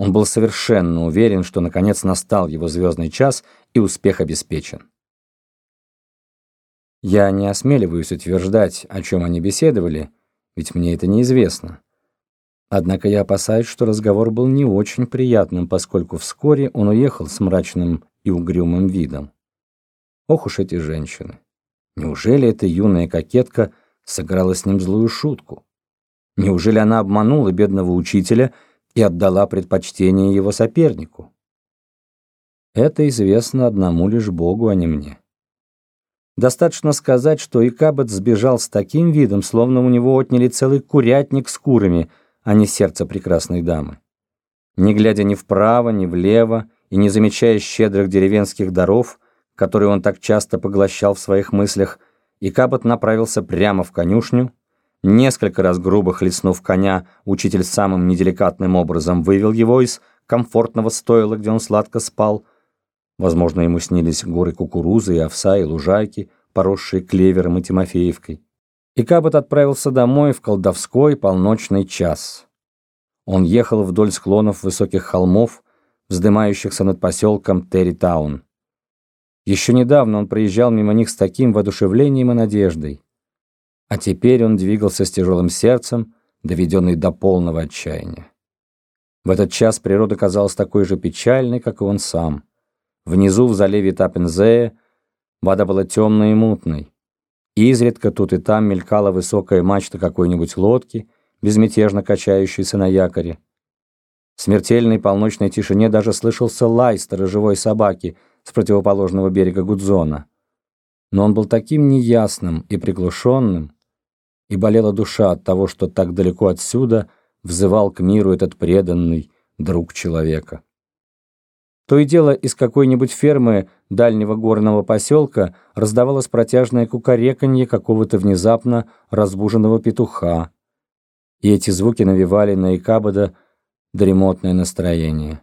Он был совершенно уверен, что наконец настал его звездный час и успех обеспечен. Я не осмеливаюсь утверждать, о чем они беседовали, ведь мне это неизвестно. Однако я опасаюсь, что разговор был не очень приятным, поскольку вскоре он уехал с мрачным и угрюмым видом. Ох уж эти женщины! Неужели эта юная кокетка сыграла с ним злую шутку? Неужели она обманула бедного учителя и отдала предпочтение его сопернику? Это известно одному лишь Богу, а не мне. Достаточно сказать, что Икабет сбежал с таким видом, словно у него отняли целый курятник с курами — а не сердце прекрасной дамы. Не глядя ни вправо, ни влево и не замечая щедрых деревенских даров, которые он так часто поглощал в своих мыслях, Икабот направился прямо в конюшню. Несколько раз грубо хлестнув коня, учитель самым неделикатным образом вывел его из комфортного стойла, где он сладко спал. Возможно, ему снились горы кукурузы и овса и лужайки, поросшие клевером и тимофеевкой и Кабот отправился домой в колдовской полночный час. Он ехал вдоль склонов высоких холмов, вздымающихся над поселком Территаун. Еще недавно он проезжал мимо них с таким воодушевлением и надеждой. А теперь он двигался с тяжелым сердцем, доведенный до полного отчаяния. В этот час природа казалась такой же печальной, как и он сам. Внизу, в заливе Тапензея, вода была темной и мутной. Изредка тут и там мелькала высокая мачта какой-нибудь лодки, безмятежно качающейся на якоре. В смертельной полночной тишине даже слышался лай сторожевой собаки с противоположного берега Гудзона. Но он был таким неясным и приглушенным, и болела душа от того, что так далеко отсюда взывал к миру этот преданный друг человека. То и дело из какой-нибудь фермы дальнего горного поселка раздавалось протяжное кукареканье какого-то внезапно разбуженного петуха, и эти звуки навевали на Икабада дремотное настроение.